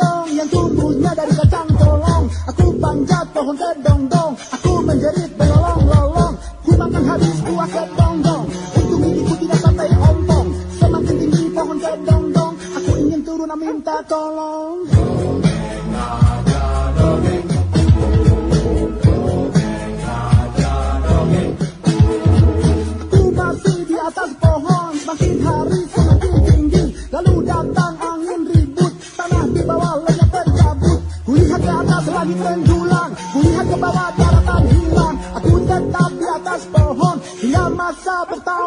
kedong-dong yang tumbuhnya dari kacang tolong. Aku panjat pohon kedong-dong, aku menjerit berlolong-lolong. Ku makan habis buah kedong-dong, untung gigiku tidak sampai ompong. Semakin tinggi pohon kedong-dong, aku ingin turun minta tolong.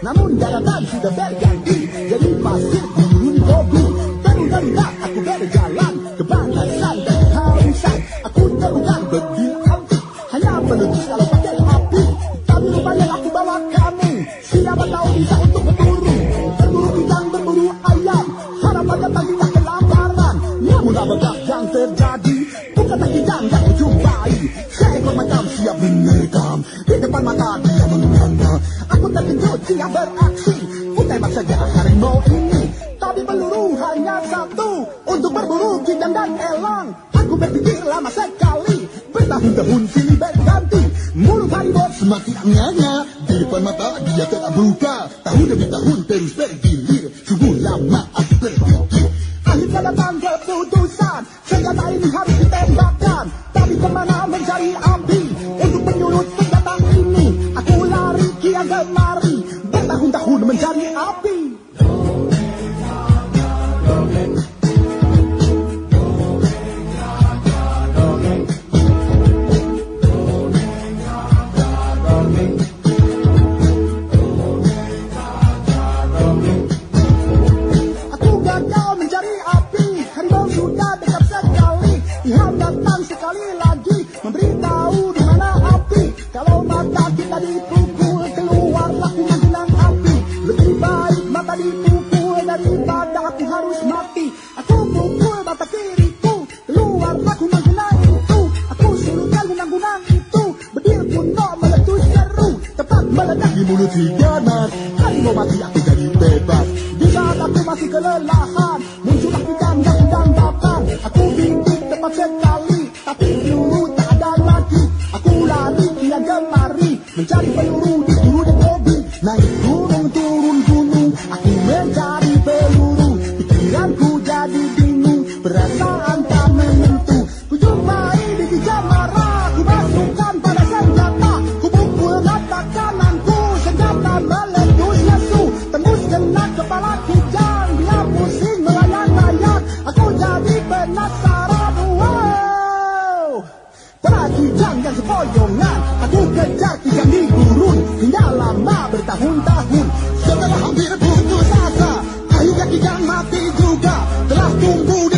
Namun daratan sudah Siapa tahu bisa untuk berburu Berburu ikan, berburu ayam. Harapannya pagi tak kelaparan. Namun apakah yang terjadi? Bukan lagi yang yang kujumpai Seekor macam siap menerkam Di depan mata dia menganga Aku terkejut dia beraksi. Ku tembak saja harimau ini. Tapi peluru hanya satu. Untuk berburu kijang dan elang. Aku berpikir lama sekali. Bertahun-tahun silih berganti Mulut harimau semakin nganga Di depan mata dia tetap buka. Tahun demi tahun terus bergilir. Sungguh lama aku berpikir. Akhirnya datang keputusan Senjata Ilham datang sekali lagi Memberitahu di mana api. Kalau mata kita dipukul Keluarlah kunang-kunang api. Lebih baik mata dipukul Daripada aku harus mati. Aku pukul mata meledak di mulut si ganas Harimau mati aku jadi bebas. Di saat aku masih kelelahan sekali Tapi peluru tak ada lagi. Aku lari kian kemari Mencari peluru sepoyongan Aku kejar kijang di gurun Hingga lama bertahun-tahun. Setelah hampir putus asa Akhirnya kijang mati juga. Telah tumbuh